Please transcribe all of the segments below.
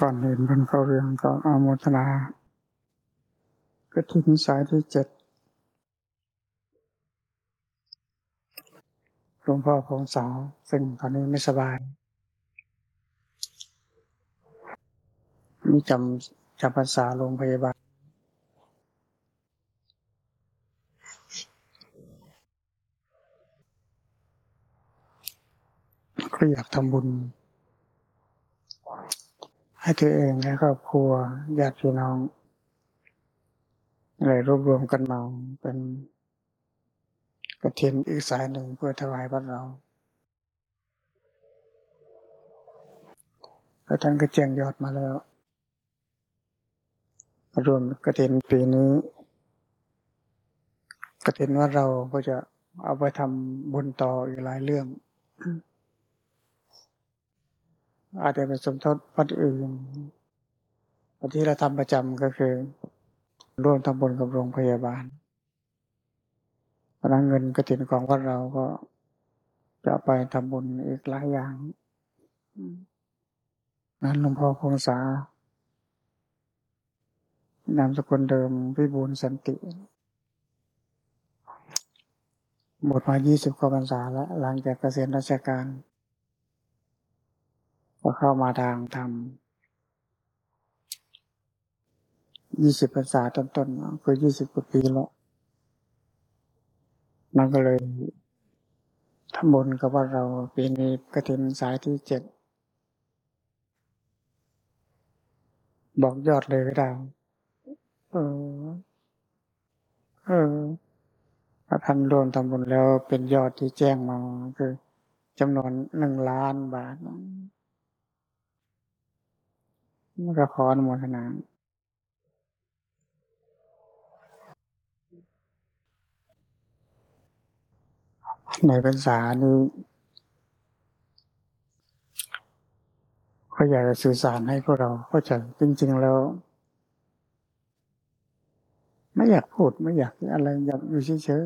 ก่อนเห็นพันเข้าเรื่องก็อโมทนากระถินสายที่เจ็ดหลวงพ่อของสาว ซึ่งตอนนี้ไม่สบายมีจำจำภาษาโรงพยาบาลก็อยากทำบุญ ให้ตัวเองและครอบครัวญาติพี่น้องเลยรวบรวมกันมาเป็นกระเทียมอีกสายหนึ่งเพื่อถวายบ้านเราแล้วท่านก็แจ้งยอดมาแล้ว รวมกระเทียนปีนี้ กระเทียนว่าเราก็จะเอาไปทำบุญต่ออีกหลายเรื่อง อาจจะเป็นสมทบวัดอื่นวัที่เราทำประจำก็คือ ร่วมทำบุญกับโรงพยาบาลพนักเงินกระถินของวัดเราก็จะไปทำบุญอีกหลายอย่าง นั้นหลวงพ่อพงษานามสกุลเดิมพิบูลสันติหมดมา 20 กว่าพรรษาแล้ว หลังจากเกษียณราชการ ก็เข้ามาทางธรรมยี่สิบพรรษาต้นๆคือยี่สิบกว่าปีแล้ว มันก็เลยทำบุญกับว่าเราปีนี้กระถินสายที่เจ็ดบอกยอดเลยก็ได้เออ เออถ้าท่านรวมทำบุญแล้วเป็นยอดที่แจ้งมาคือจำนวนหนึ่งล้านบาท ก็ขออนุโมทนาในพรรษานี้ก็อยากจะสื่อสารให้พวกเราเข้าใจจริง ๆ แล้ว ไม่อยากพูดไม่อยากอะไรอยากอยู่เฉย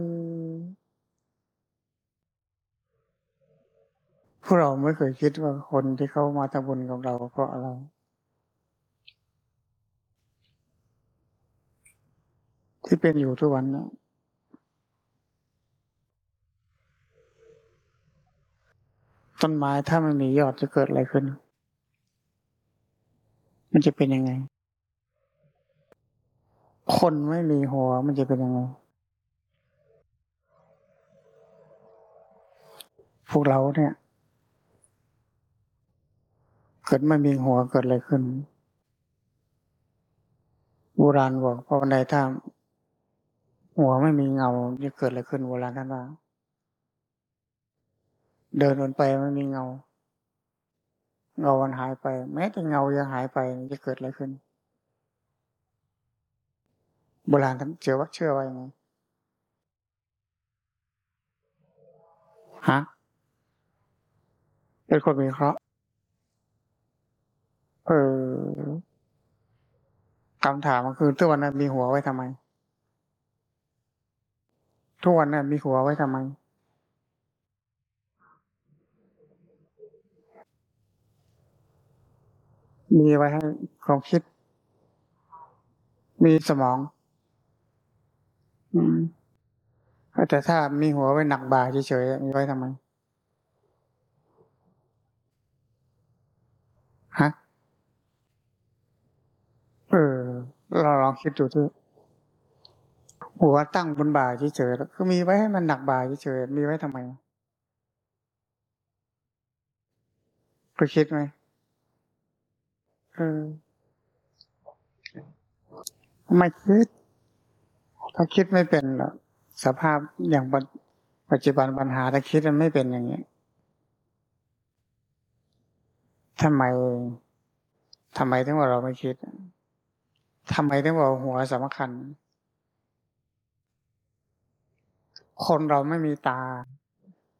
ๆพวกเราไม่เคยคิดว่าคนที่เขามาทำบุญกับเราเพราะอะไร ที่เป็นอยู่ทุกวันนะต้นไม้ถ้ามันมียอดจะเกิดอะไรขึ้น มันจะเป็นยังไง คนไม่มีหัวมันจะเป็นยังไง พวกเราเนี่ย เกิดไม่มีหัวเกิดอะไรขึ้นโบราณบอกพอวันใดถ้า หัวไม่มีเงาจะเกิดอะไรขึ้นโบราณท่านว่า เดินวนไปไม่มีเงา เงามันหายไป แม้แต่เงายังหายไปจะเกิดอะไรขึ้น โบราณท่านเชื่อว่าเชื่อว่ายังไงฮะเป็นคนมีเคราะห์เออคำถามมันคือทุกวันนั้นมีหัวไว้ทำไม ทุกวันนั้นมีหัวไว้ทำไม มีไว้ให้ความคิด มีสมอง อืมแต่ถ้ามีหัวไว้หนักบ่าเฉยๆมีไว้ทำไมฮะเออเราลองคิดดูที่ หัวตั้งบนบ่าเฉยๆคือมีไว้ให้มันหนักบ่าเฉยๆมีไว้ทำไมเคยคิดไหมเออไม่คิดถ้าคิดไม่เป็นหรอกสภาพอย่างปัจจุบันปัญหาถ้าคิดมันไม่เป็นอย่างนี้ทำไมทำไมถึงว่าเราไม่คิดทำไมถึงว่าหัวสำคัญ คนเราไม่มีตา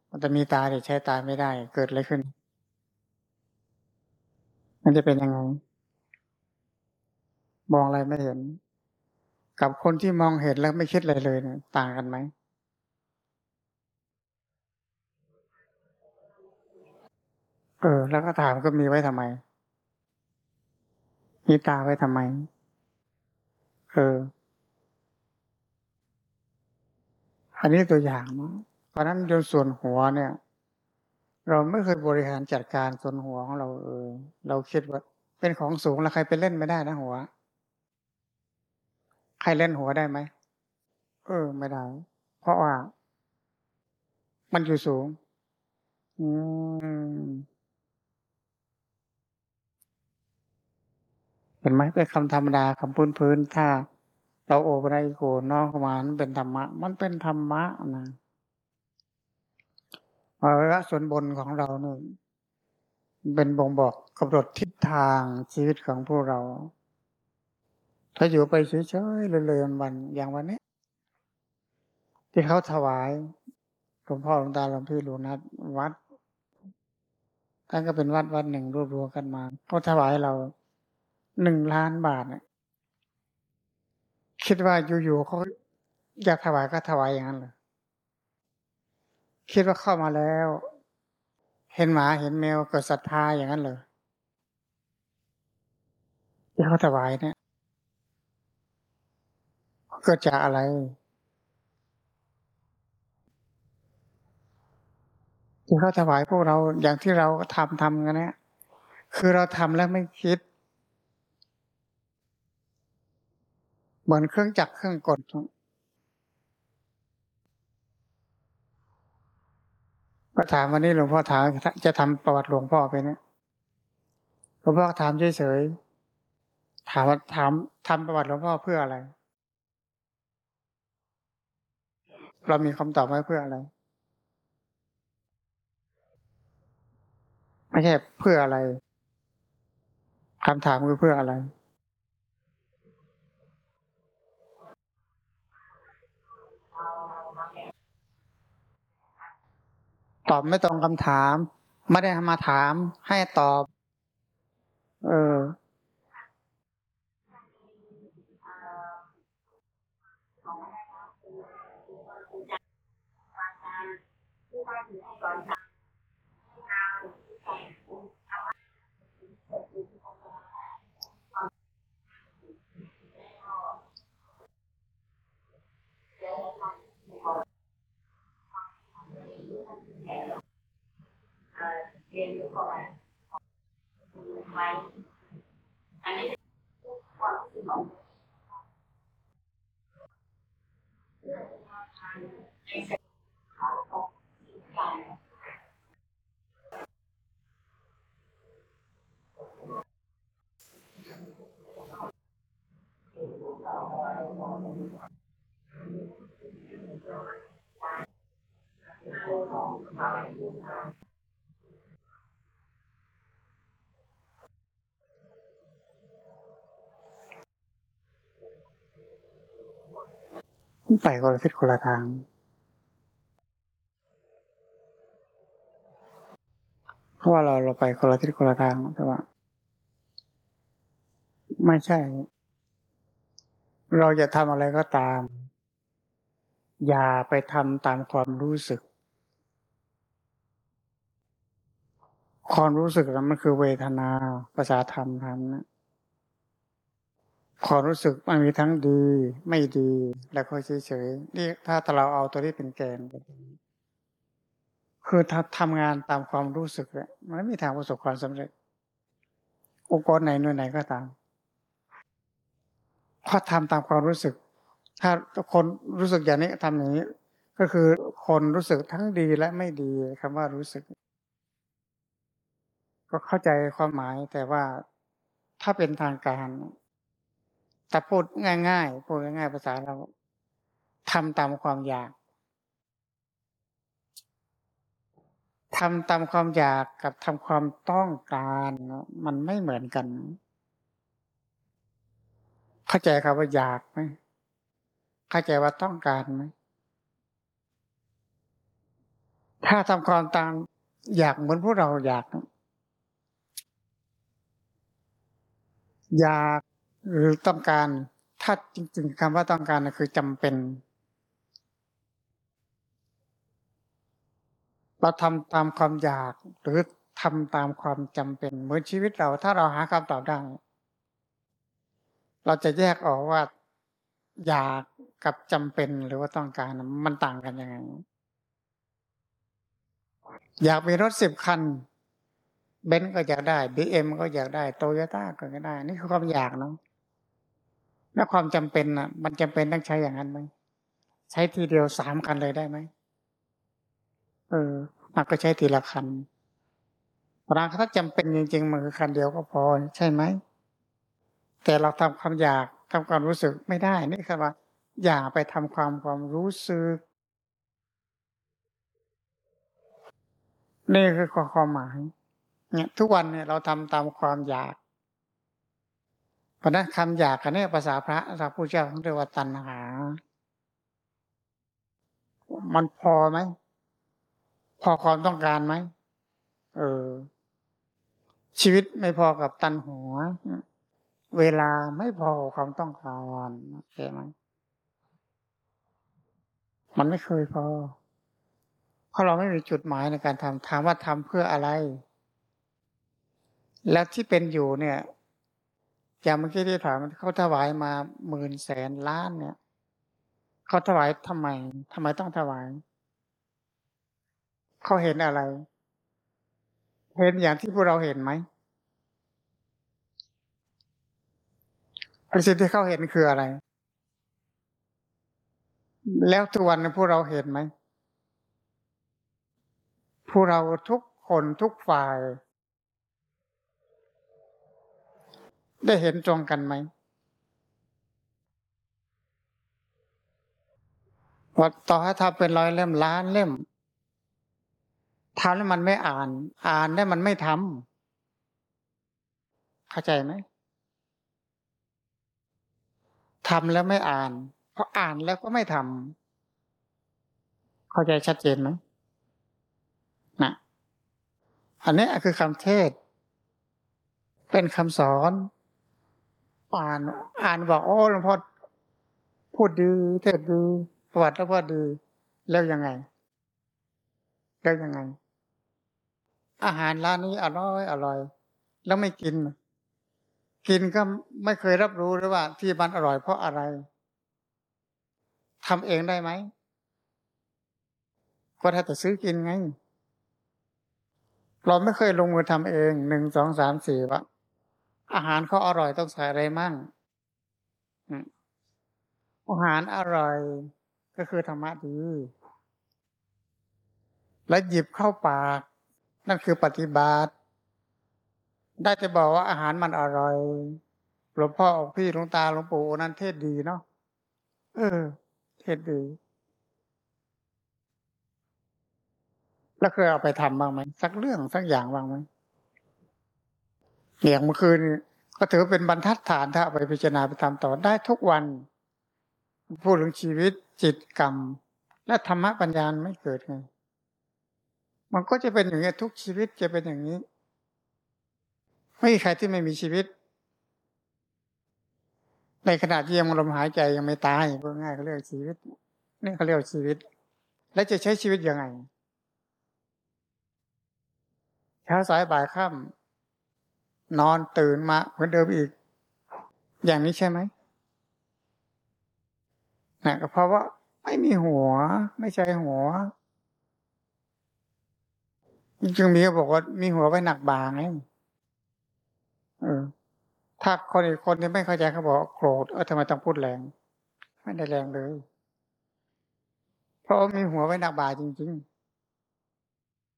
มันจะมีตาแต่ใช้ตาไม่ได้ เกิดอะไรขึ้น มันจะเป็นยังไง มองอะไรไม่เห็น กับคนที่มองเห็นแล้วไม่คิดอะไรเลยเนี่ยต่างกันไหมเออ แล้วก็ถามก็มีไว้ทำไม มีตาไว้ทำไม เออ อันนี้ตัวอย่างนะเพราะนั้นจนส่วนหัวเนี่ย เราไม่เคยบริหารจัดการส่วนหัวของเราเออเราคิดว่า เป็นของสูงแล้วใครไปเล่นไม่ได้นะหัว ใครเล่นหัวได้ไหมเออ ไม่ได้ เพราะว่า มันอยู่สูง อืมเห็นไหมเป็นคำธรรมดาคำพื้นพื้นถ้า เราโอปไรโกน้อกมามันเป็นธรรมะ มันเป็นธรรมะนะอวัยวะส่วนบนของเราเนี่ยเป็นบ่งบอกกำหนดทิศทางชีวิตของพวกเรา ถ้าอยู่ไปเฉยๆเลยๆวันๆอย่างวันนี้ ที่เขาถวายหลวงพ่อหลวงตาหลวงพี่หลวงนัดวัดท่านก็เป็นวัดวัดหนึ่งรวบรวมกันมาเขาถวายเราหนึ่งล้านบาทเนี่ย คิดว่าอยู่ๆเขาอยากถวายก็ถวายอย่างนั้นเลยคิดว่าเข้ามาแล้ว เห็นหมาเห็นแมวเกิดศรัทธาอย่างนั้นเลยที่เขาถวายเนี่ยเกิดจากอะไรที่เขาถวายพวกเราอย่างที่เราทำทำกันเนี่ยคือเราทำแล้วไม่คิด เหมือนเครื่องจักรเครื่องกลก็ถามวันนี้หลวงพ่อถามจะทำประวัติหลวงพ่อไปเนี่ยหลวงพ่อถามเฉยๆถามว่าถามทำประวัติหลวงพ่อเพื่ออะไร เรามีคำตอบไว้เพื่ออะไร ไม่ใช่เพื่ออะไรคำถามคือเพื่ออะไร ตอบไม่ตรงคำถาม ไม่ได้มาถามให้ตอบ เออไเรียนรู้ก่อนไว้อันนี้ความรู้สึกของ ไปคนละทิศคนละทาง เพราะว่าเราเราไปคนละทิศคนละทางแต่ว่า ไม่ใช่ เราจะทำอะไรก็ตาม อย่าไปทำตามความรู้สึก ความรู้สึกนั้นมันคือเวทนาภาษาธรรมทำนะ ความรู้สึกมันมีทั้งดีไม่ดีแล้วก็เฉยๆนี่ถ้าเราเอาตัวนี้เป็นแกนคือถ้าทำงานตามความรู้สึกเนี่ยมันไม่มีทางประสบความสำเร็จ องค์กรไหนหน่วยไหนก็ตามพราะทำตามความรู้สึก ถ้าคนรู้สึกอย่างนี้ทำอย่างนี้ ก็คือคนรู้สึกทั้งดีและไม่ดีคำว่ารู้สึก ก็เข้าใจความหมายแต่ว่าถ้าเป็นทางการ แต่พูดง่ายๆพูดง่ายๆภาษาเราทำตามความอยากทำตามความอยากกับทำความต้องการมันไม่เหมือนกัน เข้าใจครับว่าอยากไหมเข้าใจว่าต้องการไหมถ้าทำความตามอยากเหมือนพวกเราอยาก อยาก หรือต้องการถ้าจริง ๆคำว่าต้องการคือจำเป็น เราทำตามความอยากหรือทำตามความจำเป็น เหมือนชีวิตเราถ้าเราหาคำตอบได้เราจะแยกออกว่าอยากกับจำเป็นหรือว่าต้องการมันต่างกันยังไง อยากมีรถสิบคันเบนซ์ก็อยากได้บีเอ็มก็อยากได้โตโยต้าก็อยากได้ นี่คือความอยากเนาะ แล้วความจำเป็นอะ มันจำเป็นต้องใช้อย่างนั้นไหมใช้ทีเดียวสามคันเลยได้ไหมเออมันก็ใช้ทีละคันบางครั้งถ้าจำเป็นจริงๆมันคือคันเดียวก็พอใช่ไหมแต่เราทำความอยากทำความรู้สึกไม่ได้นี่คือว่า อย่าไปทำความความรู้สึก นี่คือความหมาย เนี่ย ทุกวันเนี่ยเราทำตามความอยาก ราะนั้นคำอยากกันเนี่ยภาษาพระภาษาผู้เจ้าเรียกว่าตัณหา มันพอไหม พอความต้องการไหม เออ ชีวิตไม่พอกับตัณหัว เวลาไม่พอความต้องการใช่ไหมมันไม่เคยพอ เพราะเราไม่มีจุดหมายในการทำถามว่าทำเพื่ออะไร แล้วที่เป็นอยู่เนี่ย อย่างเมื่อกี้ที่ถามเขาถวายมาหมื่นแสนล้านเนี่ยเขาถวายทำไมทำไมต้องถวายเขาเห็นอะไร เห็นอย่างที่พวกเราเห็นไหมสิ่งที่เขาเห็นคืออะไร แล้วทุกวันพวกเราเห็นไหมพวกเราทุกคนทุกฝ่าย ได้เห็นตรงกันไหมว่าต่อให้ทำเป็นร้อยเล่มล้านเล่มทำแล้วมันไม่อ่าน อ่านแล้วมันไม่ทำเข้าใจไหมทำแล้วไม่อ่าน เพราะอ่านแล้วก็ไม่ทำเข้าใจชัดเจนไหมนะอันนี้คือคำเทศ เป็นคำสอน อ่านอ่านบอกโอ้หลวงพ่อพูดดีเทศดีประวัติแล้วพ่อดี แล้วยังไง แล้วยังไง อาหารร้านนี้อร่อยอร่อย แล้วไม่กิน กินก็ไม่เคยรับรู้หรือว่า ที่มันอร่อยเพราะอะไรทำเองได้ไหมก็ถ้าแต่ซื้อกินไง เราไม่เคยลงมือทำเองหนึ่งสองสามสี่วะ อาหารเขาอร่อยต้องใส่อะไรมั่งอาหารอร่อยก็คือธรรมะดี และหยิบเข้าปาก นั่นคือปฏิบัติ ได้จะบอกว่าอาหารมันอร่อยหลวงพ่ออกพี่หลวงตาหลวงปู่นั้นเทศดีเนาะเออ เทศดี แล้วเคยเอาไปทำบ้างไหมสักเรื่องสักอย่างบ้างไหม อย่างเมื่อคืนก็ถือเป็นบรรทัดฐานถ้าไปพิจารณาไปทำต่อได้ทุกวัน พูดถึงชีวิตจิตกรรม และธรรมะปัญญาไม่เกิดไงมันก็จะเป็นอย่างนี้ทุกชีวิตจะเป็นอย่างนี้ ไม่มีใครที่ไม่มีชีวิต ในขณะที่ยังลมหายใจยังไม่ตายพูดง่ายเขาเรียกชีวิตนี่เขาเรียกชีวิต และจะใช้ชีวิตยังไงเช้าสายบ่ายค่ำ นอนตื่นมาเหมือนเดิมอีก อย่างนี้ใช่ไหมนะก็เพราะว่าไม่มีหัว ไม่ใช่หัวจึงมีเขาบอกว่ามีหัวไว้หนักบางไงเออ ถ้าคนอีกคนที่ไม่เข้าใจเขาบอกโกรธเออทำไมต้องพูดแรง ไม่ได้แรงเลย เพราะมีหัวไว้หนักบาจริง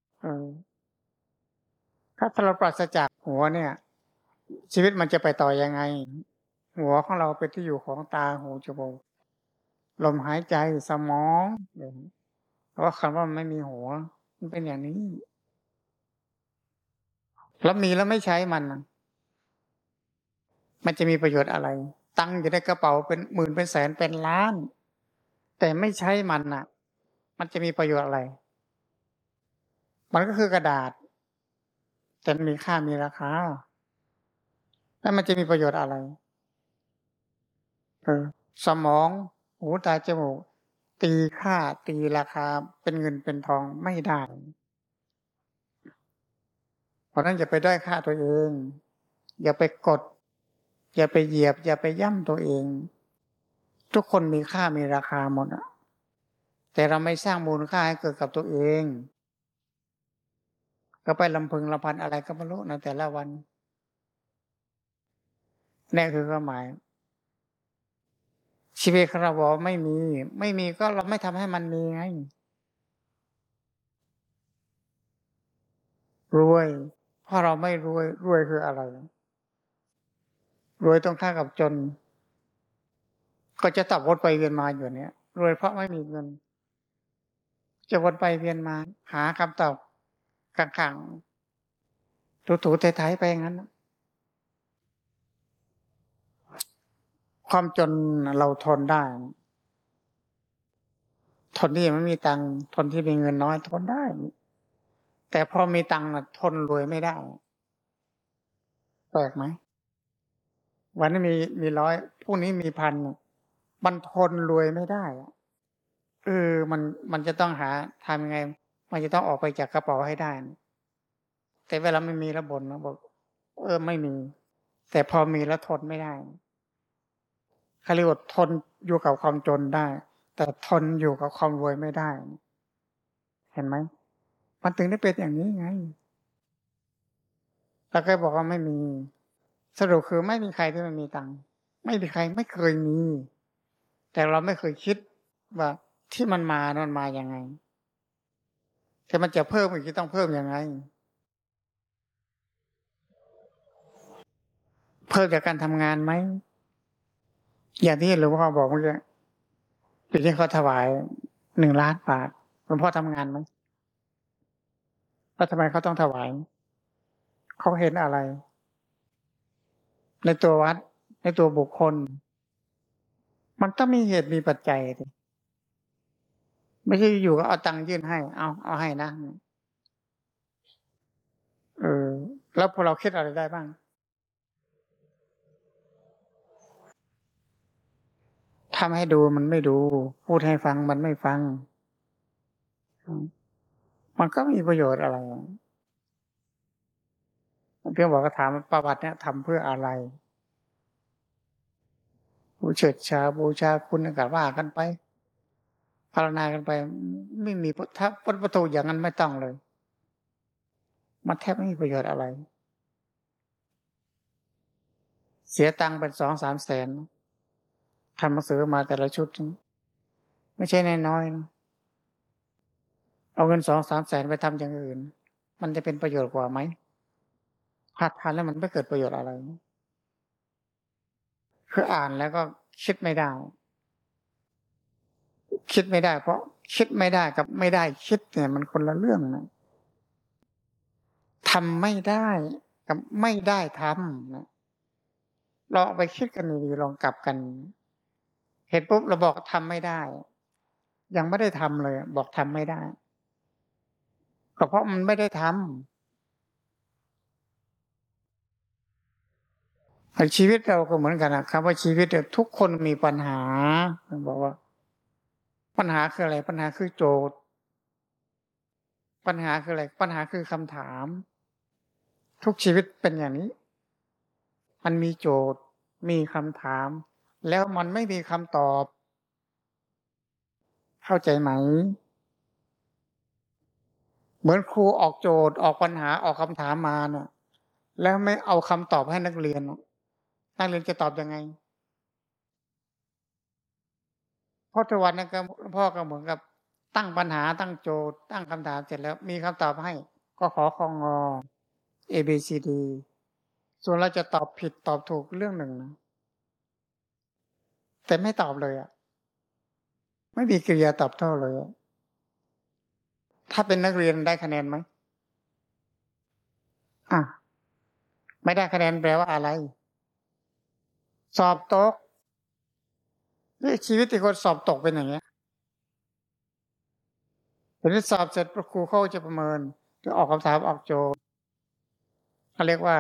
ๆ เออ ถ้าเราปราศจากหัวเนี่ย ชีวิตมันจะไปต่อยังไง หัวของเราเป็นที่อยู่ของตาหูจมูกลมหายใจสมองเพราะคำว่าไม่มีหัว มันเป็นอย่างนี้แล้วมีแล้วไม่ใช้มัน มันจะมีประโยชน์อะไร ตั้งอยู่ในกระเป๋าเป็นหมื่นเป็นแสนเป็นล้าน แต่ไม่ใช้มันอะ มันจะมีประโยชน์อะไร มันก็คือกระดาษ แต่มีค่ามีราคาแล้วมันจะมีประโยชน์อะไร เออ สมอง หูตาจมูก ตีค่าตีราคา เป็นเงินเป็นทองไม่ได้ เพราะนั้นอย่าไปได้ค่าตัวเอง อย่าไปกด อย่าไปเหยียบ อย่าไปย่ำตัวเอง ทุกคนมีค่ามีราคาหมดอะแต่เราไม่สร้างมูลค่าให้เกิดกับตัวเอง ก็ไปลำพึงลำพันอะไรก็ไม่รู้ในแต่ละวันนี่คือความหมาย ชีวิตเราบอกไม่มี ไม่มีก็เราไม่ทำให้มันมีไงรวยเพราะเราไม่รวยรวยคืออะไร รวยต้องค่ากับจน ก็จะตับวนไปเวียนมาอยู่เนี้ยรวยเพราะไม่มีเงิน จะวนไปเวียนมา หาคำตอบ กลางๆถูๆไทยๆไปงั้น ความจนเราทนได้ ทนที่ไม่มีตังค์ทนที่มีเงินน้อยทนได้ แต่พอมีตังค์ทนรวยไม่ได้แปลกไหมวันนี้มีมีร้อยพรุ่งนี้มีพันมันทนรวยไม่ได้เออมันมันจะต้องหาทำยังไง มันจะต้องออกไปจากกระเป๋าให้ได้ แต่เวลาไม่มีระบนนะบอกเออไม่มี แต่พอมีแล้วทนไม่ได้เขารียกว่าทนอยู่กับความจนได้ แต่ทนอยู่กับความรวยไม่ได้ เห็นไหมมันถึงได้เป็นอย่างนี้ไงแล้วก็บอกว่าไม่มี สรุปคือไม่มีใครที่มันมีตังค์ไม่มีใครไม่เคยมี แต่เราไม่เคยคิดว่าที่มันมามันมาอย่างไง แต่มันจะเพิ่มอีกต้องเพิ่มยังไง เพิ่มจากการทำงานไหม อย่างที่หลวงพ่อบอกเมื่อกี้ปีนี้เขาถวายหนึ่งล้านบาทหลวงพ่อทำงานไหมแล้วทำไมเขาต้องถวาย เขาเห็นอะไร ในตัววัด ในตัวบุคคล มันต้องมีเหตุมีปัจจัยดิ ไม่ใช่อยู่ก็เอาตังค์ยื่นให้ เอาเอาให้นะเออ แล้วพอเราคิดอะไรได้บ้าง ทำให้ดูมันไม่ดู พูดให้ฟังมันไม่ฟัง มันก็มีประโยชน์อะไรเพียงบอกก็ถามประวัติเนี่ยทำเพื่ออะไรบูเชิดชาบูชาคุณกันว่ากันไป ภาวนากันไป ไม่มีถ้าพุทธประตูอย่างนั้นไม่ต้องเลย มันแทบไม่มีประโยชน์อะไร เสียตังค์เป็นสองสามแสนทำหนังสือมาแต่ละชุด ไม่ใช่น้อยนะเอาเงินสองสามแสนไปทำอย่างอื่น มันจะเป็นประโยชน์กว่าไหมหัดทานแล้วมันไม่เกิดประโยชน์อะไร คืออ่านแล้วก็คิดไม่ได้ คิดไม่ได้ เพราะคิดไม่ได้กับไม่ได้คิดเนี่ย มันคนละเรื่องนะทำไม่ได้กับไม่ได้ทำนะเราไปคิดกันดีลองกลับกัน เห็นปุ๊บเราบอกทำไม่ได้ ยังไม่ได้ทำเลย บอกทำไม่ได้ก็เพราะมันไม่ได้ทำชีวิตเราก็เหมือนกันนะครับว่าชีวิตทุกคนมีปัญหาบอกว่า ปัญหาคืออะไร ปัญหาคือโจทย์ ปัญหาคืออะไร ปัญหาคือคำถาม ทุกชีวิตเป็นอย่างนี้ มันมีโจทย์ มีคำถาม แล้วมันไม่มีคำตอบ เข้าใจไหม เหมือนครูออกโจทย์ออกปัญหาออกคำถามมาเนี่ยแล้วไม่เอาคำตอบให้นักเรียน นักเรียนจะตอบยังไง พ่อทวันนั้นก็พ่อก็เหมือนกับ ตั้งปัญหาตั้งโจทย์ ตั้งคำถามเสร็จแล้ว มีคำตอบให้ ก็ขอคองอ A B C D ส่วนเราจะตอบผิดตอบถูกเรื่องหนึ่งนะแต่ไม่ตอบเลยอะไม่มีกิริยาตอบโต้เลยถ้าเป็นนักเรียนได้คะแนนไหมอะไม่ได้คะแนนแปลว่าอะไร สอบตก นี่ชีวิตที่คนสอบตกเป็นอย่างเงี้ยทีนี้สอบเสร็จครูเขาจะประเมินจะออกคำถามออกโจทย์เขาเรียกว่า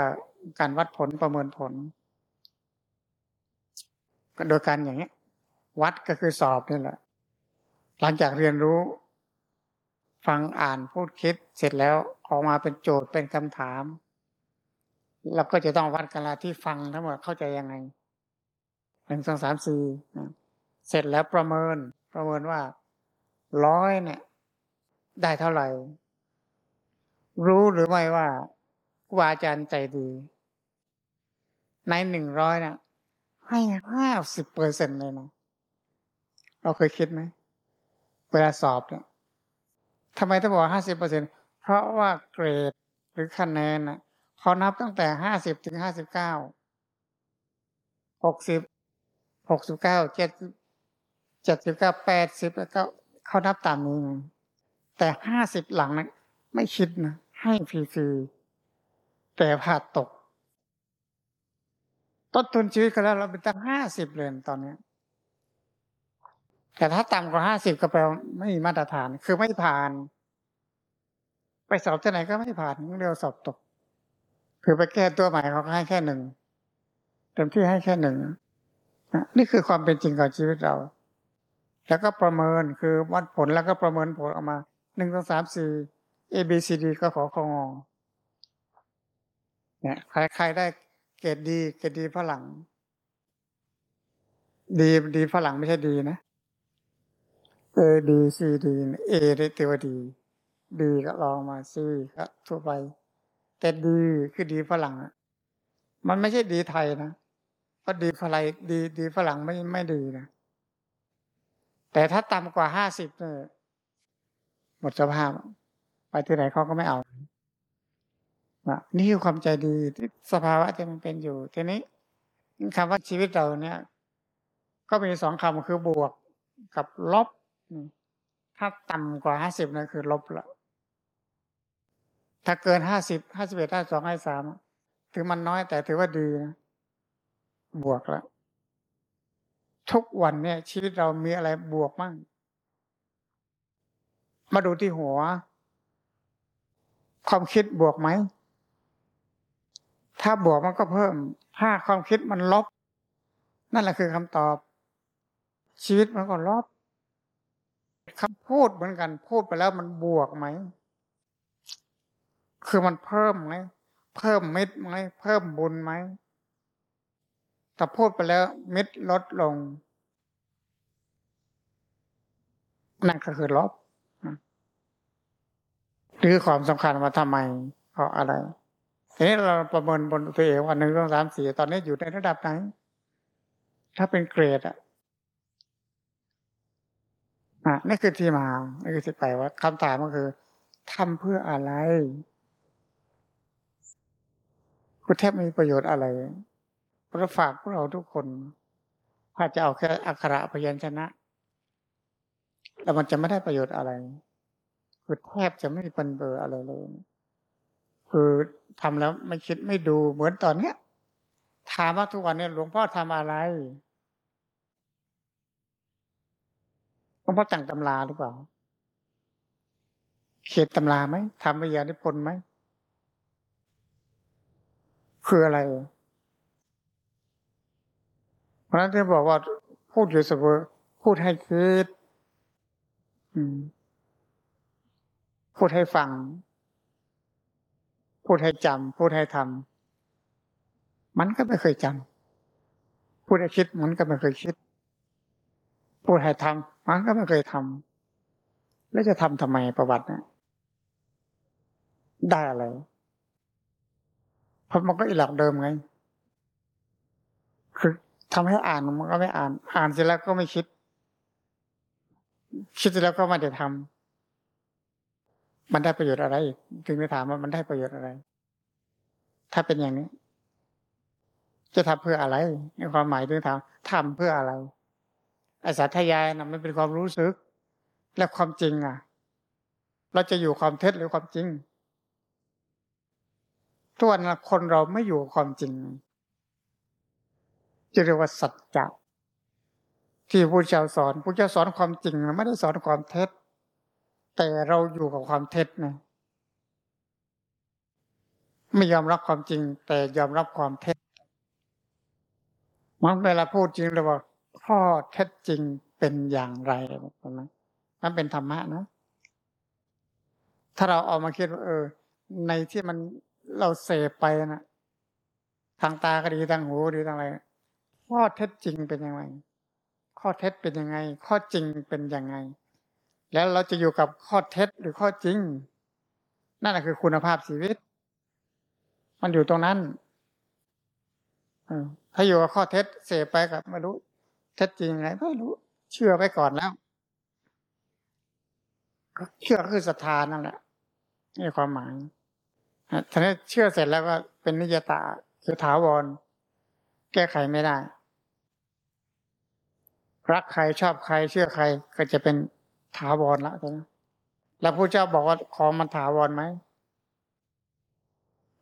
การวัดผลประเมินผลโดยการอย่างเงี้ย วัดก็คือสอบนี่แหละ หลังจากเรียนรู้ ฟังอ่านพูดคิดเสร็จแล้วออกมาเป็นโจทย์เป็นคำถามเราก็จะต้องวัดกันละที่ฟังทั้งหมดเข้าใจยังไงหนึ่งสองสามสี่ เสร็จแล้วประเมินประเมินว่าร้อยเนี่ย ได้เท่าไหร่ รู้หรือไม่ว่าครูอาจารย์ใจดี ในหนึ่งร้อยเนี่ยให้ห้าสิบเปอร์เซ็นเลยนะเราเคยคิดไหมเวลาสอบเนี่ยทำไมต้องบอกห้าสิบเปอร์เซ็นเพราะว่าเกรดหรือคะแนนน่ะเขานับตั้งแต่ห้าสิบถึงห้าสิบเก้าหกสิบหกสิบเก้าเจ็ด เจ็ดสิบเก้าแปดสิบแล้วก็เขานับตามนี้ไงแต่ห้าสิบหลังนั้นไม่คิดนะ ให้ฟรีๆแต่ผ่าตก ต้นทุนชีวิตก็แล้วเราเป็นตั้งห้าสิบเลยตอนนี้แต่ถ้าต่ำกว่าห้าสิบก็แปลว่าไม่มีมาตรฐาน คือไม่ผ่าน ไปสอบที่ไหนก็ไม่ผ่านเรียกสอบตก คือไปแก้ตัวใหม่เขาให้แค่หนึ่งเต็มที่ให้แค่หนึ่งนี่คือความเป็นจริงของชีวิตเรา แล้วก็ประเมินคือวัดผลแล้วก็ประเมินผลออกมาหนึ่งสองสามสี่ A B C D ก็ขอคงอเนี่ยใครใครได้เกรดดีเกรดดีฝรั่ง ดีดีฝรั่งไม่ใช่ดีนะ A B C D A ได้ตัวดีดีก็ลองมา C ก็ทั่วไป แต่ดีคือดีฝรั่งมันไม่ใช่ดีไทยนะเพราะดีฝรั่งดีดีฝรั่งไม่ไม่ดีนะ แต่ถ้าต่ำกว่าห้าสิบเนี่ยหมดสภาพ ไปที่ไหนเขาก็ไม่เอานี่คือความใจดีที่สภาวะที่มันเป็นอยู่ทีนี้คำว่าชีวิตเราเนี่ย ก็มีสองคำคือบวกกับลบ ถ้าต่ำกว่าห้าสิบนั่นคือลบละถ้าเกินห้าสิบห้าสิบเอ็ดห้าสองห้าสามถึงมันน้อยแต่ถือว่าดีนะบวกแล้ว ทุกวันเนี่ยชีวิตเรามีอะไรบวกมั่ง มาดูที่หัว ความคิดบวกไหม ถ้าบวกมันก็เพิ่ม ถ้าความคิดมันลบ นั่นแหละคือคำตอบ ชีวิตมันก็ลบคำพูดเหมือนกัน พูดไปแล้วมันบวกไหม คือมันเพิ่มไหม เพิ่มมิตรไหม เพิ่มบุญไหม ถ้าพูดไปแล้วมิตรลดลง นั่นก็คือลบหรือความสำคัญว่าทำไมเพราะอะไรทีนี้เราประเมินบนตัวเองว่าหนึ่งสองสามสี่ตอนนี้อยู่ในระดับไหน ถ้าเป็นเกรดอะอะนี่คือที่มานี่คือที่ไปว่าคำถามก็คือทำเพื่ออะไรคุณแทบมีประโยชน์อะไร เราฝากพวกเราทุกคนถ้าจะเอาแค่อักขระพยัญชนะ แล้วมันจะไม่ได้ประโยชน์อะไรคือแทบจะไม่มีปัญเบอร์อะไรเลย คือทำแล้วไม่คิดไม่ดูเหมือนตอนเนี้ยถามว่าทุกวันนี้หลวงพ่อทำอะไรหลวงพ่อจังตำราหรือเปล่าเขียนตำราไหมทำวิญญาณิพนธ์ไหมคืออะไร เพราะนั้นที่บอกว่าพูดอยู่เสมอพูดให้คิดพูดให้ฟัง พูดให้จำพูดให้ทำมันก็ไม่เคยจำพูดให้คิดมันก็ไม่เคยคิด พูดให้ทำมันก็ไม่เคยทำแล้วจะทำทำไมประวัติเนี่ยได้อะไรเพราะมันก็อีหลักเดิมไง ทำให้อ่านมันก็ไม่อ่าน อ่านเสร็จแล้วก็ไม่คิด คิดเสร็จแล้วก็ไม่ได้ทำมันได้ประโยชน์อะไร ถึงจะถามว่ามันได้ประโยชน์อะไร ถ้าเป็นอย่างนี้ จะทำเพื่ออะไร ในความหมายถึงถามทำเพื่ออะไรไอ้สัตยายนะมันเป็นความรู้สึก และความจริง อะ เราจะอยู่ความเท็จหรือความจริงทุกวันคนเราไม่อยู่ความจริง จะเรียกว่าสัจจะที่พระเจ้าสอนพระเจ้าสอนความจริงไม่ได้สอนความเท็จ แต่เราอยู่กับความเท็จนะไม่ยอมรับความจริง แต่ยอมรับความเท็จมันเวลาพูดจริงเราบอกข้อเท็จจริงเป็นอย่างไรใช่ไหมมันเป็นธรรมะนะ ถ้าเราเอามาคิดว่าเออ ในที่มันเราเสพไปนะทางตาก็ดีทางหูดีทางอะไร ข้อเท็จจริงเป็นยังไง ข้อเท็จเป็นยังไง ข้อจริงเป็นยังไง แล้วเราจะอยู่กับข้อเท็จหรือข้อจริง นั่นแหละคือคุณภาพชีวิต มันอยู่ตรงนั้นถ้าอยู่กับข้อเท็จเสพไปกับไม่รู้ เท็จจริงไงไม่รู้ เชื่อไปก่อนแล้วเชื่อคือศรัทธานั่นแหละนี่ความหมายท่านี้เชื่อเสร็จแล้วก็เป็นนิยตาคือถาวร แก้ไขไม่ได้ รักใครชอบใครเชื่อใครก็จะเป็นถาวรละใช่ไหมแล้วพระเจ้าบอกว่าของมันถาวรไหม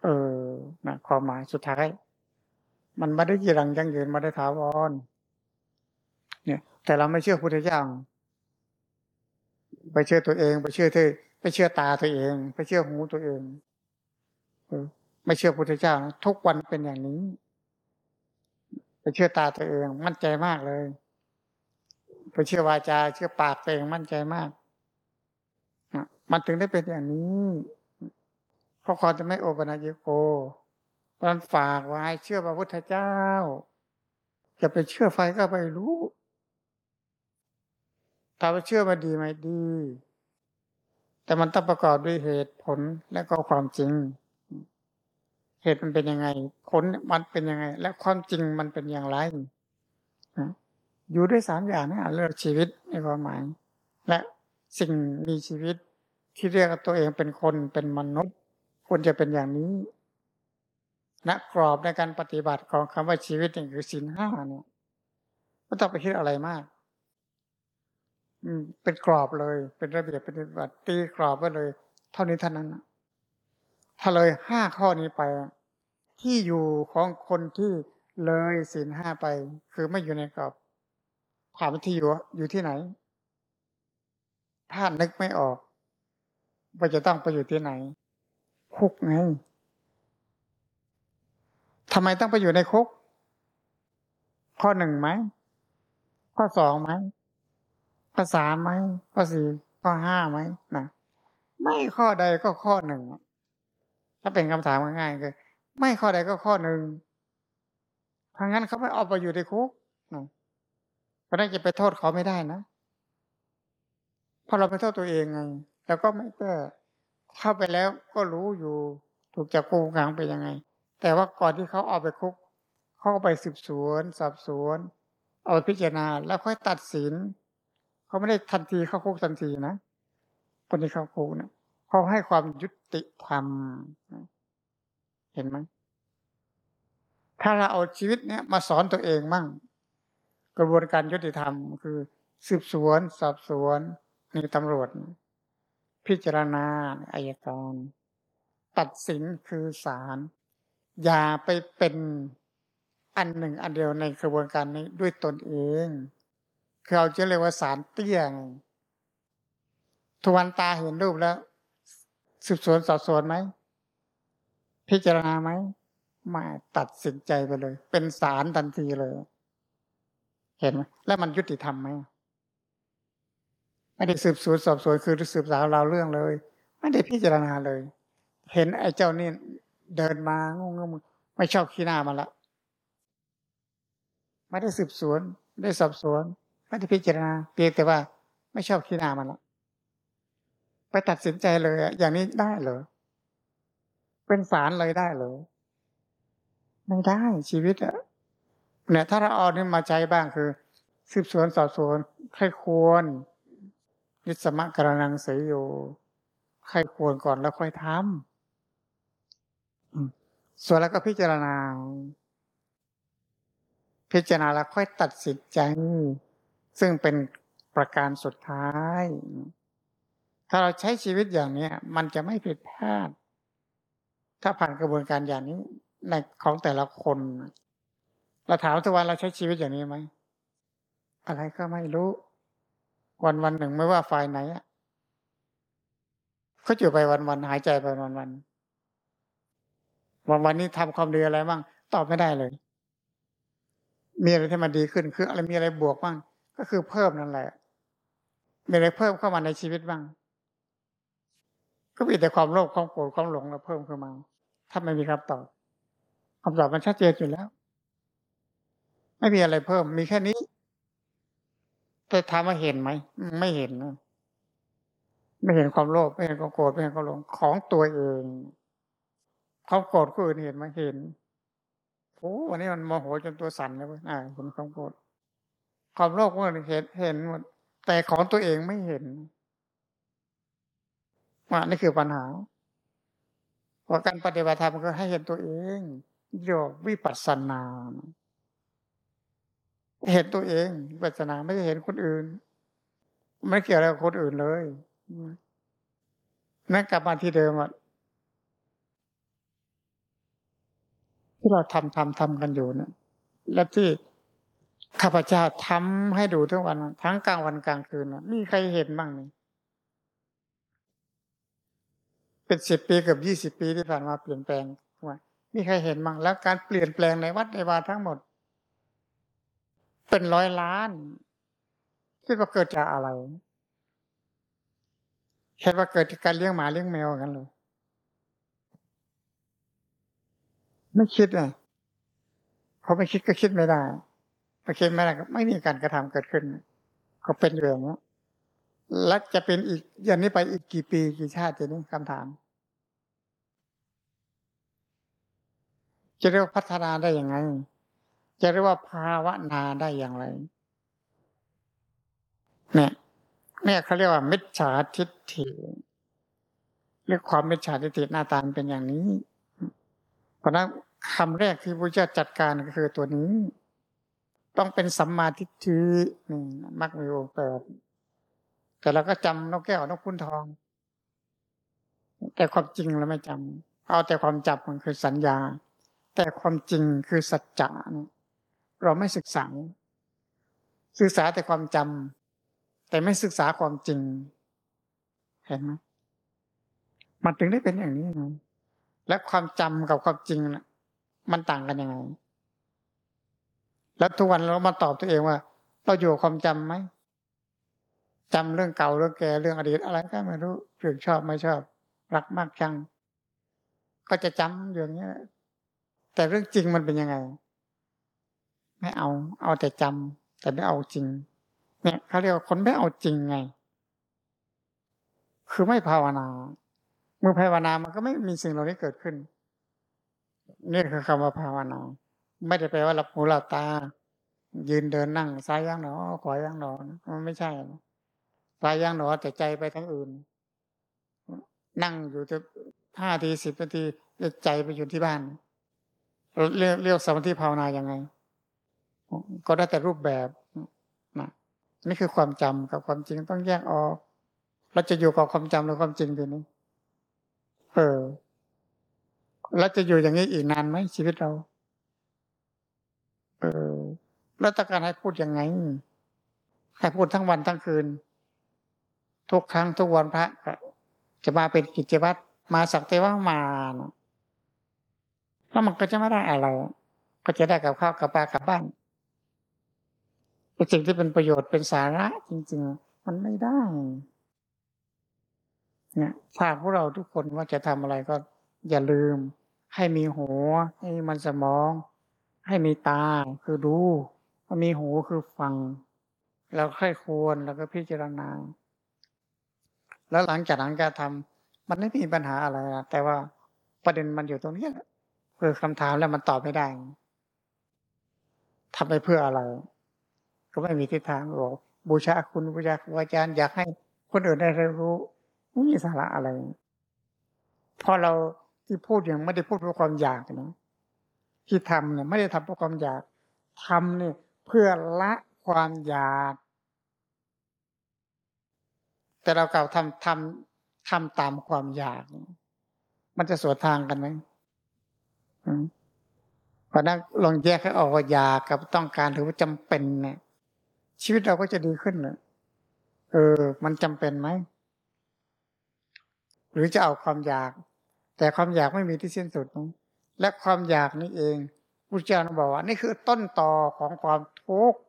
เออนะความหมายสุดท้าย มันไม่ได้ยีรังยั่งยืนไม่ได้ถาวรเนี่ย แต่เราไม่เชื่อพุทธเจ้าไปเชื่อตัวเอง ไปเชื่อเธอไปเชื่อตาตัวเอง ไปเชื่อหูตัวเองไม่เชื่อพุทธเจ้านะทุกวันเป็นอย่างนี้ ไปเชื่อตาตัวเอง มั่นใจมากเลย ไปเชื่อวาจา เชื่อปากตัวเองมั่นใจมากมันถึงได้เป็นอย่างนี้เพราะควาจะไม่โอปนัญโกตอนฝากไว้เชื่อพระพุทธเจ้า จะไปเชื่อไฟก็ไปรู้ถ้าว่าเชื่อมาดีไหมดี แต่มันต้องประกอบด้วยเหตุผลและก็ความจริง เหตุมันเป็นยังไง ผลมันเป็นยังไง และความจริงมันเป็นอย่างไร อยู่ด้วยสามอย่างนี่เรื่องชีวิตในความหมาย และสิ่งมีชีวิตที่เรียกตัวเองเป็นคนเป็นมนุษย์ควรจะเป็นอย่างนี้ณกรอบในการปฏิบัติของคำว่าชีวิตนี่คือสินห้าเนี่ยไม่ต้องไปคิดอะไรมากเป็นกรอบเลย เป็นระเบียบปฏิบัติตีกรอบไว้เลย เท่านี้เท่านั้นถ้าเลยห้าข้อนี้ไป ที่อยู่ของคนที่เลยศีลห้าไป คือไม่อยู่ในกรอบ ถามที่อยู่อยู่ที่ไหน ถ้านึกไม่ออกว่าจะต้องไปอยู่ที่ไหน คุกไงทำไมต้องไปอยู่ในคุก ข้อหนึ่งไหม ข้อสองไหมข้อสามไหมข้อสี่ข้อห้าไหมนะไม่ข้อใดก็ข้อหนึ่งถ้าเป็นคำถามง่ายๆคือไม่ข้อใดก็ข้อหนึ่งทางนั้นเขาไม่ออกไปอยู่ในคุก เพราะนั้นจะไปโทษเขาไม่ได้นะเพราะเราไปโทษตัวเองไง แล้วก็ไม่แก้เข้าไปแล้วก็รู้อยู่ถูกจับกุมขังไปยังไง แต่ว่าก่อนที่เขาออกไปคุกเขาไปสืบสวนสอบสวน เอาพิจารณาแล้วค่อยตัดสินเขาไม่ได้ทันทีเข้าคุกทันทีนะคนที่เข้าคุกนะเขาให้ความยุติธรรมเห็นไหมถ้าเราเอาชีวิตเนี้ยมาสอนตัวเองมั่ง กระบวนการยุติธรรม คือสืบสวน สอบสวนนี่ตำรวจ พิจารณาอายการตัดสินคือศาลอย่าไปเป็นอันหนึ่งอันเดียวในกระบวนการนี้ด้วยตนเองคือเราจะเรียกว่าสารเตี้ยงทวันตาเห็นรูปแล้ว สืบสวนสอบสวนไหม พิจารณาไหมไม่ตัดสินใจไปเลย เป็นสารทันทีเลย เห็นไหมแล้วมันยุติธรรมไหมไม่ได้สืบสวนสอบสวนคือสืบสาวเราเรื่องเลย ไม่ได้พิจารณาเลย เห็นไอ้เจ้านี่เดินมางงงไม่ชอบขี้หน้ามาละไม่ได้สืบสวนได้สอบสวนไม่ได้พิจารณาเพียงแต่ว่าไม่ชอบขี้หน้ามันละไปตัดสินใจเลยอย่างนี้ได้เหรอเป็นสารเลยได้เหรอไม่ได้ชีวิตอะ เนี่ยถ้าเราเอานี่มาใช้บ้างคือ สืบสวนสอบสวนใครควรนิสมะกรนังเสยโยใครควรก่อนแล้วค่อยทำส่วนแล้วก็พิจารณา พิจารณาแล้วค่อยตัดสินใจ ซึ่งเป็นประการสุดท้าย ถ้าเราใช้ชีวิตอย่างนี้มันจะไม่ผิดพลาด ถ้าผ่านกระบวนการอย่างนี้ในของแต่ละคน เราถามทุกวันเราใช้ชีวิตอย่างนี้ไหมอะไรก็ไม่รู้ วันวันหนึ่งไม่ว่าฝ่ายไหนอะเขาอยู่ไปวันวันหายใจไปวันวันวันวันนี้ทำความดีอะไรบ้างตอบไม่ได้เลย มีอะไรที่มันดีขึ้นคือ อะไรมีอะไรบวกบ้างก็คือเพิ่มนั่นแหละ มีอะไรเพิ่มเข้ามาในชีวิตบ้าง ก็มีแต่ความโลภความโกรธความหลงเราเพิ่มขึ้นมา ถ้าไม่มีคำตอบคำตอบมันชัดเจนอยู่แล้ว ไม่มีอะไรเพิ่ม มีแค่นี้ แต่ถามว่าเห็นไหม ไม่เห็น ไม่เห็นความโลภไม่เห็นความโกรธไม่เห็นความหลงของตัวเองเขาโกรธคนอื่นเห็นไหมเห็นโอ้วันนี้มันโมโหจนตัวสั่นเลยอ่าเห็นความโกรธความโลภก็เห็นเห็นหมดแต่ของตัวเองไม่เห็นว่านี่คือปัญหาพอการปฏิบัติธรรมก็ให้เห็นตัวเองเรียกวิปัสสนา เห็นตัวเองปัสนาไม่ได้เห็นคนอื่น ไม่เกี่ยวอะไรกับคนอื่นเลยนั่นกลับมาที่เดิมอะที่เราทำทำทำกันอยู่เนะและที่ข้าพเจ้าทำให้ดูทั้งวัน ทั้งกลางวันกลางคืนนะมีใครเห็นบ้างนี่เป็นสิบปีกับยี่สิบปีที่ผ่านมาเปลี่ยนแปลงว่ามีใครเห็นบ้างแล้วการเปลี่ยนแปลงในวัดในวาทั้งหมด เป็นร้อยล้าน คิดว่าเกิดจากอะไรคิดว่าเกิดจากการเลี้ยงหมาเลี้ยงแมวกันเลยไม่คิดอะเพราไม่คิดก็คิดไม่ได้ไม่คิดไม่ได้ก็ไม่มีการกระทำเกิดขึ้น ก็เป็นเรื่องนี้และจะเป็นอีกอย่างนี้ไปอีกกี่ปีกี่ชาติจะนี้คำถาม จะเรียกพัฒนาได้ยังไง จะเรียกว่าภาวนาได้อย่างไร เนี่ย เนี่ยเขาเรียกว่า มิจฉาทิฏฐิเรียกความมิจฉาทิฏฐิหน้าตาเป็นอย่างนี้ เพราะนั้นคำแรกที่พระเจ้าจัดการก็คือตัวนี้ ต้องเป็นสัมมาทิฏฐินี่มักมีองค์แปดแต่เราก็จำนกแก้วนกคุณทอง แต่ความจริงเราไม่จำเอาแต่ความจับมันคือสัญญา แต่ความจริงคือสัจจะ เราไม่ศึกษา ศึกษาแต่ความจำแต่ไม่ศึกษาความจริง เห็นไหมมันถึงได้เป็นอย่างนี้นะและความจำกับความจริงนะมันต่างกันยังไง แล้วทุกวันเรามาตอบตัวเองว่า เราอยู่ความจำไหมจำเรื่องเก่าเรื่องแก่เรื่องอดีตอะไรก็ไม่รู้เรื่องชอบไม่ชอบ รักมากชังก็จะจำอย่างนี้แต่เรื่องจริงมันเป็นยังไง ไม่เอา เอาแต่จำแต่ไม่เอาจริง เนี่ยเขาเรียกว่าคนไม่เอาจริงไง คือไม่ภาวนา เมื่อภาวนามันก็ไม่มีสิ่งเหล่านี้เกิดขึ้น นี่คือคำว่าภาวนา ไม่ได้แปลว่าหลับหูหลับตา ยืนเดินนั่ง ซ้ายย่างหนอขวาย่างหนอมันไม่ใช่ซ้ายย่างหนอแต่ใจไปทั้งอื่น นั่งอยู่จะห้าทีสิบนาทีใจไปอยู่ที่บ้านเรียกเรียกสมาธิภาวนายังไง ก็ได้แต่รูปแบบนะนี่คือความจำกับความจริงต้องแยกออกเราจะอยู่กับความจำหรือความจริงทีนี้เออแล้วจะอยู่อย่างนี้อีกนานไหมชีวิตเรา เออแล้วต้องการให้พูดยังไงให้พูดทั้งวันทั้งคืน ทุกครั้งทุกวันพระจะมาเป็นกิจวัตรมาสักแต่ว่ามานแล้วมันก็จะไม่ได้อะไร ก็จะได้กับข้าวกับปลากับบ้าน เป็นสิ่งที่เป็นประโยชน์เป็นสาระจริง ๆ มันไม่ได้เนี่ยถ้าพวกเราทุกคนว่าจะทำอะไรก็อย่าลืม ให้มีหัว ให้มันสมอง ให้มีตาคือดูมีหูคือฟัง แล้วค่อยควรแล้วก็พิจารณา แล้วหลังจากนั้นการทำมันไม่มีปัญหาอะไรนะแต่ว่าประเด็นมันอยู่ตรงนี้คือคำถามแล้วมันตอบไม่ได้ทำไปเพื่ออะไร ก็ไม่มีทิศทางบอกบูชาคุณบูชาครูอาจารย์อยากให้คนอื่นได้รู้ไม่มีสาระอะไรพอเราที่พูดอย่างไม่ได้พูดเพราะความอยากนะที่ทำเนี่ยไม่ได้ทำเพราะความอยากทำเนี่ยเพื่อละความอยาก แต่เราเก่าทำทำทำตามความอยาก มันจะสวนทางกันไหมเพราะนั้นลองแยกให้ออกว่าอยากกับต้องการหรือว่าจำเป็นเนี่ย ชีวิตเราก็จะดีขึ้นเลยเออ มันจำเป็นไหม หรือจะเอาความอยาก แต่ความอยากไม่มีที่สิ้นสุดนะและความอยากนี่เองพุทธเจ้าบอกว่า นี่คือต้นต่อของความทุกข์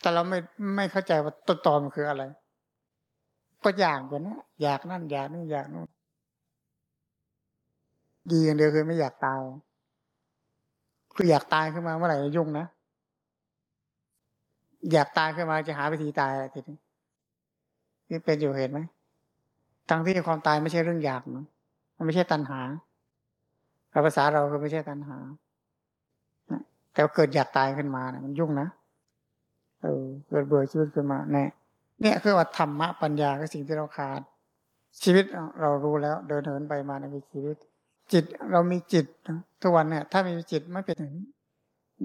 แต่เราไม่ไม่เข้าใจว่าต้นตอมันคืออะไร ก็อยากแบบนี้อยากนั่นอยากนี่อยากนู่นดีอย่างเดียวคือไม่อยากตาย คืออยากตายขึ้นมาเมื่อไหร่ยุ่งนะ อยากตายขึ้นมาจะหาวิธีตายอะไรทีนี้นี่เป็นอยู่เห็นไหมทั้งที่ความตายไม่ใช่เรื่องอยากนะมันไม่ใช่ตัณหาภาษาเราก็ไม่ใช่ตัณหาแต่เกิดอยากตายขึ้นมานะมันยุ่งนะเออเกิดเบื่อชีวิตขึ้นมาแน่เนี่ยคือว่าธรรมะปัญญาคือสิ่งที่เราขาด ชีวิตเรารู้แล้ว เดินเหินไปมาในชีวิต จิตเรามีจิตทุกวันเนี่ย ถ้าไม่มีจิตไม่เป็นอย่างนี้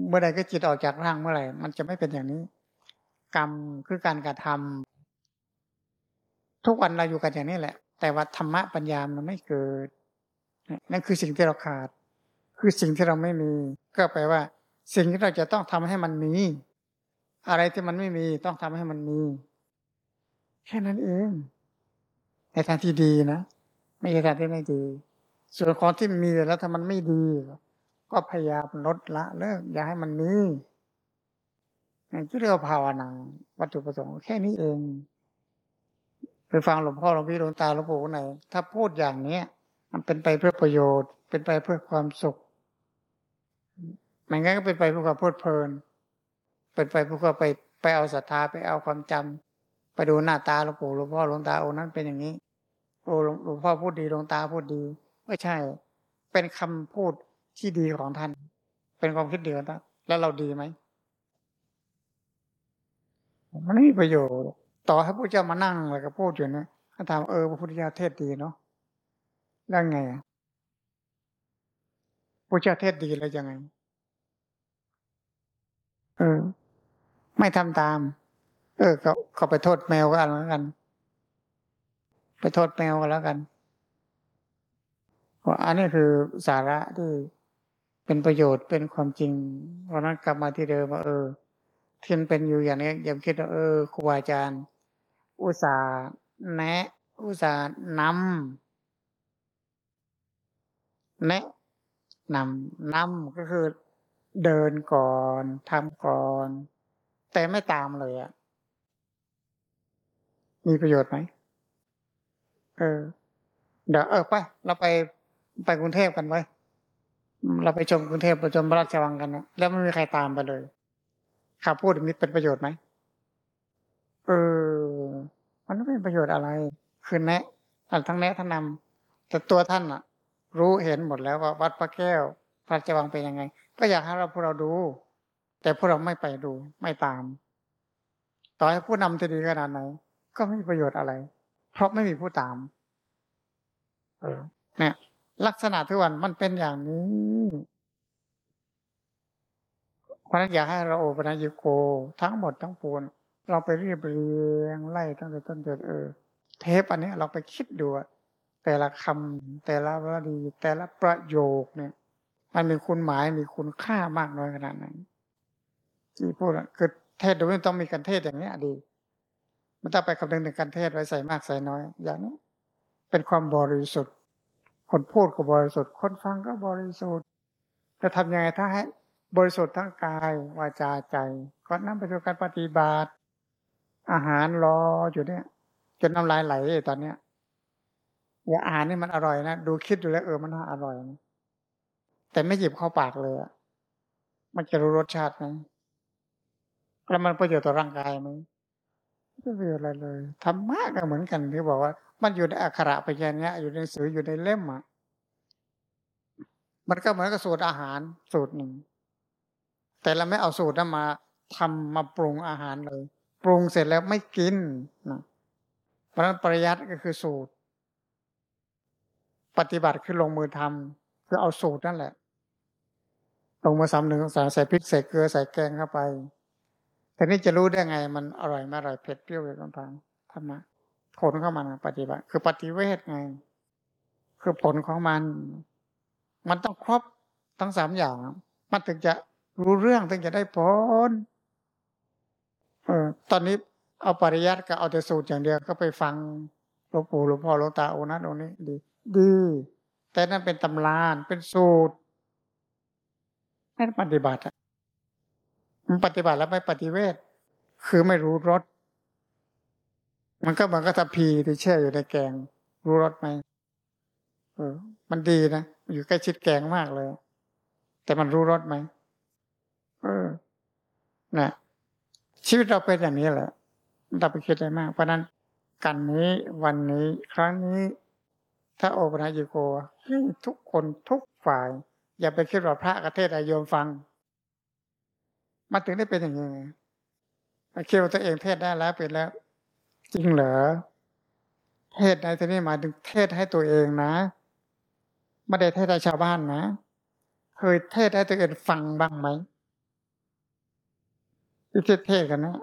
เมื่อใดก็จิตออกจากร่างเมื่อไหร่ มันจะไม่เป็นอย่างนี้ กรรมคือการกระทำทุกวันเราอยู่กันอย่างนี้แหละ แต่ว่าธรรมะปัญญามันไม่เกิด นั่นคือสิ่งที่เราขาด คือสิ่งที่เราไม่มี ก็แปลว่า สิ่งที่เราจะต้องทำให้มันมี อะไรที่มันไม่มีต้องทำให้มันมี แค่นั้นเอง ในทางที่ดีนะ ไม่ใช่ทางที่ไม่ดี ส่วนของที่มีแล้วถ้ามันไม่ดี ก็พยายามลดละเลิกอย่าให้มันมีนี่ที่เรียกว่าภาวนาวัตถุประสงค์แค่นี้เองไปฟังหลวงพ่อหลวงพี่หลวงตาหลวงปู่ไหนถ้าพูดอย่างเนี้ย มันเป็นไปเพื่อประโยชน์ เป็นไปเพื่อความสุขมันก็เป็นไปเพื่อความเพลิดเพลิน เป็นไปเพื่อไปไปเอาศรัทธาไปเอาความจำไปดูหน้าตาหลวงปู่หลวงพ่อหลวงตาโอ้นั้นเป็นอย่างนี้โอ้หลวงพ่อพูดดีหลวงตาพูดดี ไม่ใช่ เป็นคำพูดที่ดีของท่าน เป็นความคิดเดียวนะแล้วเราดีไหมมันไม่มีประโยชน์ ต่อให้พระเจ้ามานั่งแล้วก็พูดอยู่นะถ้าถามเออพระพุทธเจ้าเทศดีเนาะแล้วไงพระเจ้าเทศดีแล้วยังไง เออ ไม่ทำตาม เออเขาเขาไปโทษแมวก็แล้วกัน ไปโทษแมวก็แล้วกัน อันนี้คือสาระที่เป็นประโยชน์เป็นความจริงเพราะนั้นกลับมาที่เดิมว่าเออที่มันเป็นอยู่อย่างนี้อย่าคิดว่าเออครูอาจารย์ อุตส่าห์แนะ อุตส่าห์นำแนะนำนำก็คือเดินก่อนทำก่อน แต่ไม่ตามเลยอะมีประโยชน์ไหมเออ เดี๋ยวเออไป เราไป ไปกรุงเทพกันไว้เราไปชมกรุงเทพไปชมพระราชวังกันนะแล้วไม่มีใครตามไปเลยข่าวพูดนี้เป็นประโยชน์ไหมเออ มันไม่เป็นประโยชน์อะไร คือแนะทั้งแนะทั้งนำแต่ตัวท่านอะรู้เห็นหมดแล้วว่าวัดพระแก้วพระราชวังเป็นยังไง ก็อยากให้เราพวกเราดู แต่พวกเราไม่ไปดู ไม่ตาม ต่อให้ผู้นำจะดีขนาดไหนก็ไม่มีประโยชน์อะไร เพราะไม่มีผู้ตาม เออ เนี่ย ลักษณะทุกวันมันเป็นอย่างนี้เพราะนั้นอยากให้เราโอปัญญโก ทั้งหมดทั้งปวงเราไปเรียบเรียงไล่ตั้งแต่ต้นจนเออ เทปอันนี้เราไปคิดดูแต่ละคำแต่ละวลีแต่ละประโยคเนี่ย มันมีคุณหมายมีคุณค่ามากน้อยขนาดไหนที่พูดคือเทศโดยไม่ต้องมีการเทศอย่างนี้ดีมันต้องไปคำนึงถึงการเทศไว้ใส่มากใส่น้อย อย่างนี้ เป็นความบริสุทธิ์ คนพูดก็บริสุทธิ์คนฟังก็บริสุทธิ์จะทำยังไงถ้าให้บริสุทธิ์ทั้งกายวาจาใจ ก็นำไปสู่การปฏิบัติ อาหารรออยู่เนี่ยจนน้ำลายไหลตอนเนี้ยอย่าอาหารนี่มันอร่อยนะดูคิดดูแล้วเออมันน่าอร่อยนะแต่ไม่หยิบเข้าปากเลยมันจะรู้รสชาติไหมแล้วมันประโยชน์ต่อร่างกายไหม ไม่ประโยชน์อะไรเลยธรรมะก็เหมือนกันที่บอกว่า มันอยู่ในอักขระไปแค่นี้อยู่ในสืออยู่ในเล่มอะมันก็เหมือนกับสูตรอาหารสูตรหนึ่ง แต่เราไม่เอาสูตรนั้นมาทำมาปรุงอาหารเลย ปรุงเสร็จแล้วไม่กินนะเพราะนั้นปริยัติก็คือสูตร ปฏิบัติคือลงมือทำคือเอาสูตรนั่นแหละ ลงมือสามหนึ่งสาใส่พริกใส่เกลือใส่แกงเข้าไป แต่นี่จะรู้ได้ไง มันอร่อยไม่อร่อยเผ็ดเปรี้ยวหรือต่างๆธรรมะผลเข้ามาปฏิบัติ คือปฏิเวทไง คือผลของมัน มันต้องครบทั้งสามอย่าง มันถึงจะรู้เรื่องถึงจะได้ผลเออตอนนี้เอาปริยัติกับเอาแต่สูตรอย่างเดียวก็ไปฟังหลวงปู่หลวงพ่อหลวงตาโอนั้นโอนี้ดีดีแต่นั่นเป็นตำรานเป็นสูตรไม่ปฏิบัติ มันปฏิบัติแล้วไม่ปฏิเวทคือไม่รู้รสมันก็เหมือนกับทัพพีที่แช่อยู่ในแกง รู้รสไหมเออ มันดีนะอยู่ใกล้ชิดแกงมากเลย แต่มันรู้รสไหมเออนะชีวิตเราเป็นอย่างนี้แหละเราไปคิดอะไรมาก เพราะนั้นกันนี้วันนี้ครั้งนี้ถ้าโอปัญญิโกให้ทุกคนทุกฝ่าย อย่าไปคิดว่าพระกระเทศอาโยมฟัง มาถึงได้เป็นอย่างนี้คิดว่าตัวเองเทศได้แล้วเป็นแล้ว จริงเหรอเทศในที่นี้หมายถึงเทศให้ตัวเองนะไม่ได้เทศให้ชาวบ้านนะเคยเทศให้ตัวเองฟังบ้างไหมที่เทศกันนะ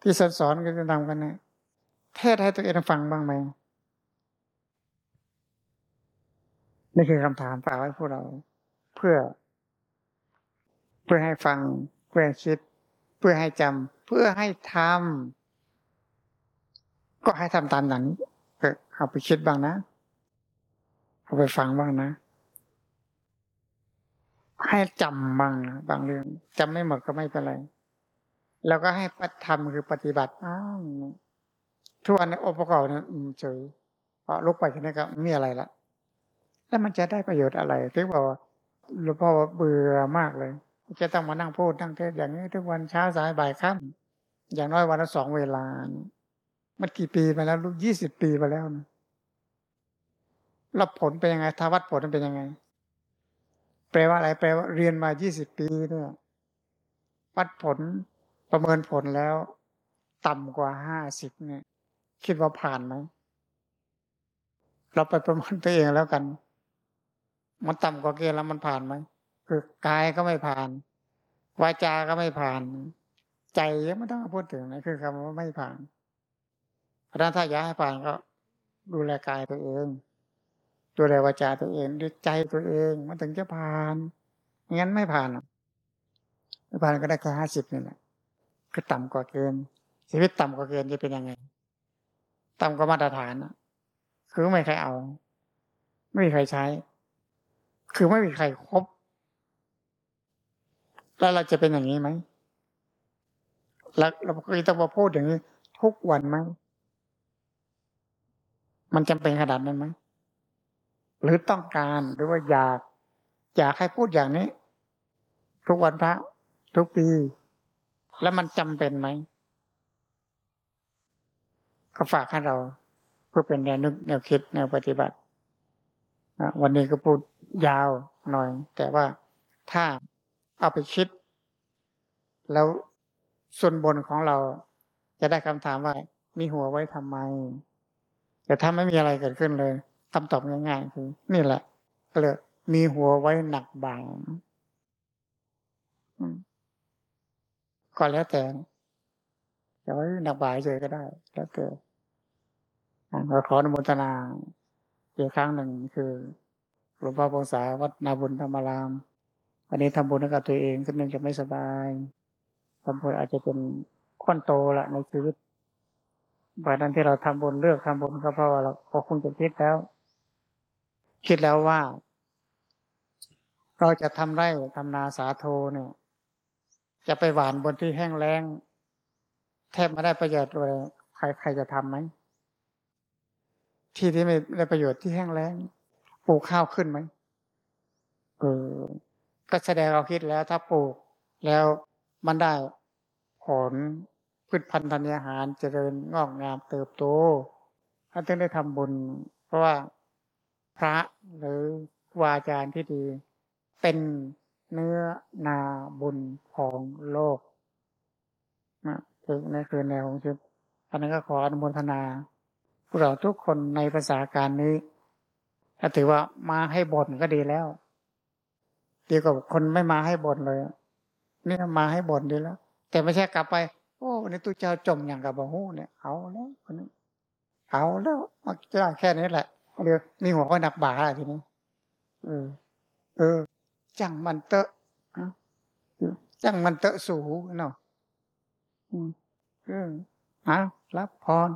ที่สอนสอนกันจะทำกันนะเทศให้ตัวเองฟังบ้างไหมนี่คือคำถามฝากไว้พวกเรา เพื่อ เพื่อให้ฟัง เพื่อคิด เพื่อให้จำเพื่อให้ทำก็ให้ทำตามนั้นเอาไปคิดบ้างนะ เอาไปฟังบ้างนะ ให้จำบ้างนะบางเรื่องจำไม่หมดก็ไม่เป็นไร แล้วก็ให้ปฏิธรรมคือปฏิบัติอ้าวทุกวันในองค์ประกอบนี่ยเฉยพอลุกไปแค่นี้ก็ไม่มีอะไรละแล้วมันจะได้ประโยชน์อะไรถึงบอกว่าหลวงพ่อเบื่อมากเลย จะต้องมานั่งพูดนั่งเทศอย่างนี้ทุกวันเช้าสายบ่ายค่ำอย่างน้อยวันละสองเวลา มันกี่ปีมาแล้วลูกยี่สิบปีมาแล้วนะแล้วผลเป็นยังไงทวัดผลมันเป็นยังไง แปลว่าอะไร แปลว่าเรียนมายี่สิบปีเนี่ยวัดผลประเมินผลแล้ว ต่ำกว่าห้าสิบเนี่ย คิดว่าผ่านไหมเราไปประเมินตัวเองแล้วกัน มันต่ำกว่าเกณฑ์แล้วมันผ่านไหม คือกายก็ไม่ผ่าน วาจาก็ไม่ผ่าน ใจยังไม่ต้องพูดถึงนะคือคำว่าไม่ผ่านเพราะนั้นถ้าอยากให้ผ่านก็ ดูแลกายตัวเองดูแลวาจาตัวเองดูใจตัวเอง มันถึงจะผ่านงั้นไม่ผ่านไม่ผ่านก็ได้แค่ห้าสิบนี่แหละคือต่ำกว่าเกณฑ์ชีวิตต่ำกว่าเกณฑ์จะเป็นยังไง ต่ำกว่ามาตรฐานคือไม่มีใครเอา ไม่มีใครใช้ คือไม่มีใครครบ แล้วเราจะเป็นอย่างนี้ไหมแล้วเราก็ต้องมาพูดอย่างนี้ ทุกวันไหมมันจำเป็นขนาดนั้นไหมหรือต้องการหรือว่าอยาก อยากให้พูดอย่างนี้ ทุกวันพระ ทุกปี แล้วมันจำเป็นไหมก็ฝากให้เราเพื่อเป็นแนวนึกแนวคิดแนวปฏิบัติวันนี้ก็พูดยาวหน่อย แต่ว่าถ้า เอาไปคิด แล้วส่วนบนของเรา จะได้คำถามว่า มีหัวไว้ทำไม แต่ถ้าไม่มีอะไรเกิดขึ้นเลยคำตอบง่ายๆคือ นี่แหละก็เลยมีหัวไว้หนักบางก็แล้วแต่จะไว้หนักบางเฉยก็ได้ แล้วแต่เราขออนุโมทนาอีกครั้งหนึ่งคือหลวงพ่อปงษาวัดนาบุญธรรมราม อันนี้ทำบุญกับตัวเองก็เนื่องจากไม่สบายทำบุญอาจจะเป็นข้อนโตละในชีวิตวันนั้นที่เราทำบุญเลือกทำบุญก็เพราะว่าเราคงจะคิดแล้ว คิดแล้วว่า เราจะทำไร่ทำนาสาโทเนี่ย จะไปหวานบนที่แห้งแล้ง แทบไม่ได้ประโยชน์เลยใครใครจะทำไหมที่ที่ไม่ได้ประโยชน์ที่แห้งแล้งปลูกข้าวขึ้นไหมเออ ก็แสดงเราคิดแล้วถ้าปลูกแล้วมันได้ผลพืชพันธุ์ธัญญาหารเจริญงอกงามเติบโตถ้าถึงได้ทำบุญ เพราะว่าพระหรือวาจารย์ที่ดี เป็นเนื้อนาบุญของโลกนะคือในคืนแนวของชีวิตอันนั้นก็ขออนุโมทนาพวกเราทุกคนในภาษาการนี้ถ้าถือว่ามาให้บ่นก็ดีแล้ว ดีกว่าคนไม่มาให้บ่นเลยนี่มาให้บ่นดีแล้ว แต่ไม่ใช่กลับไป โอ้ในตู้เจ้าจมอย่างกับบ่ฮู้เนี่ยเอาแล้วคนนี้เอาแล้วมาจะแค่นี้แหละเดี๋ยวมีหัวก็หนักบ่าทีนี้เออ เออจังมันเตอะจังมันเตอะสูเนาะอืมเออเอารับพร